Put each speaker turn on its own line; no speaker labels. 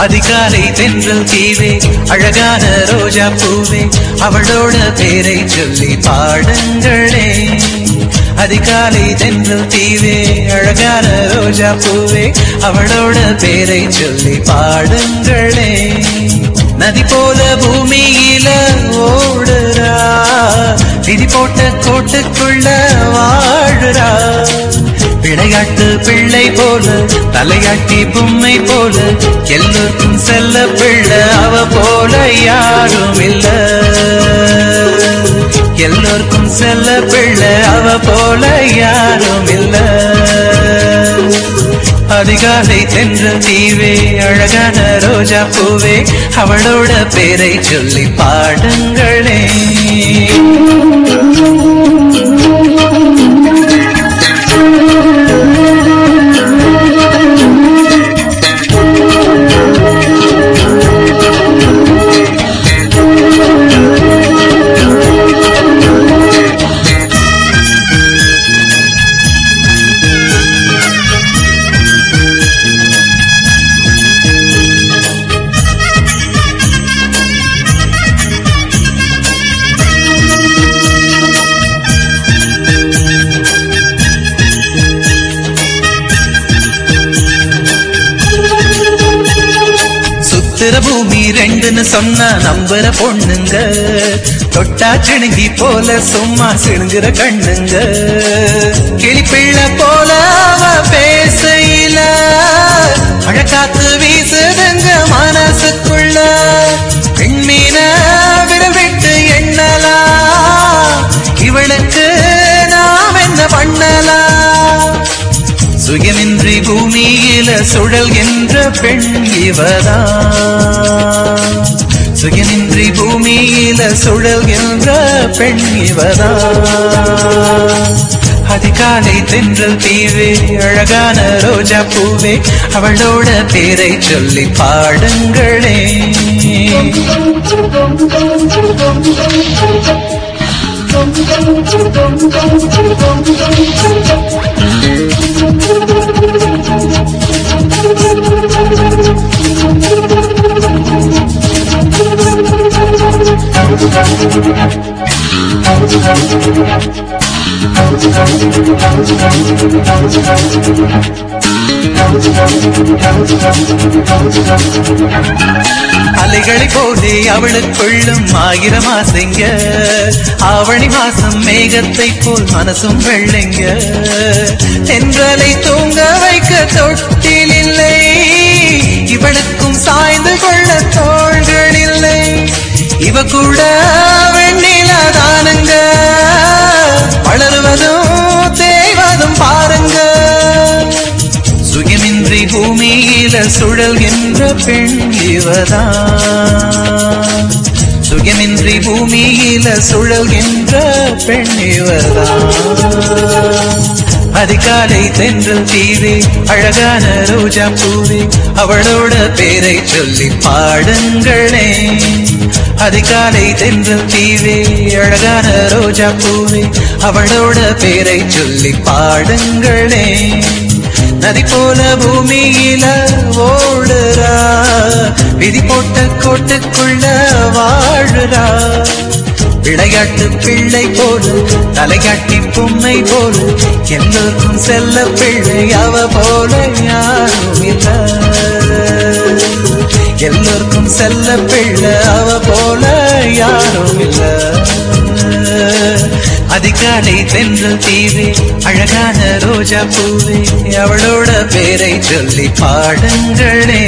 அதிகாலை தென்றல் தீவே அழகான ரோஜா பூவே. அவளோட பேரை சொல்லி பாடுங்களே. அதிகாலை தென்றல் தீவே அழகான ரோஜா பூவே. அவளோட பேரை சொல்லி பாடுங்களே. நதி போல பூமியில ஓடுறா. விதி போட்ட கோட்டுக்குள்ள வாழுறா. விளையாட்டு பிள்ளை போல தலையாட்டி பொம்மை போல எல்லோருக்கும் செல்ல பிள்ளை அவ போல யாரும் இல்ல. எல்லோருக்கும் செல்ல பிள்ளை அவ போல யாரும் இல்ல. அதிகாலை சென்ற தீவே அழகான ரோஜா பூவே அவளோட பேரை சொல்லி பாடுங்களே இல்லைன்னு ரெண்டுன்னு சொன்னா நம்புற பொண்ணுங்க. தொட்டா சிணுங்கி போல சும்மா சிணுங்குற கண்ணுங்க. கிளிப்பிள்ள போல அவ பேசையில. அழகாத்து வீசுதுங்க மனசுக்குள்ள. பெண்மீன விரல் விட்டு எண்ணலாம் இவளுக்கு நாம் என்ன பண்ணலாம் சுயமின்றி பூமியில சுழல் என்ற பெண் இவதான். சுயமின்றி பூமியில சுழல் என்ற பெண் இவதான் அதிகாலை தென்றல் தீவே அழகான ரோஜா பூவே அவளோட பேரை சொல்லி பாடுங்களே அலைகளை போதே அவளுக்குள்ளும் ஆயிரம் ஆசைங்க. ஆவணி மாசம் மேகத்தை போல் மனசும் வெள்ளைங்க. தென்றலை தூங்க வைக்க தொட்டில் இல்லை. இவளுக்கு இவ கூட வெண்ணில தானுங்க. வளருவதும் தேய்வதும் பாருங்க. சுயமின்றி பூமியில சுழல்கின்ற பெண் இவதான் சுயமின்றி பூமியில சுழல்கின்ற பெண் இவதான் அதிகாலை தென்றல் தீவே அழகான ரோஜா பூவே அவளோட பேரை சொல்லி பாடுங்களே அதிகாலை தென்றல் தீவே அழகான ரோஜா பூவே அவளோட பேரை சொல்லி பாடுங்களே. நதி போல பூமியில ஓடுறா விதி போட்ட கோட்டுக்குள்ள வாழுறா. விளையாட்டு பிள்ளை போடு தலையாட்டி பொம்மை போடு எல்லோருக்கும் செல்ல பிள்ளை அவ போல யாரும் இல்லை. எல்லோருக்கும் செல்ல பிள்ளை அவ போல யாரும் இல்ல. அதிகாலை தென்றல் தீவே அழகான ரோஜா பூவே அவளோட பேரை சொல்லி பாடுங்களே.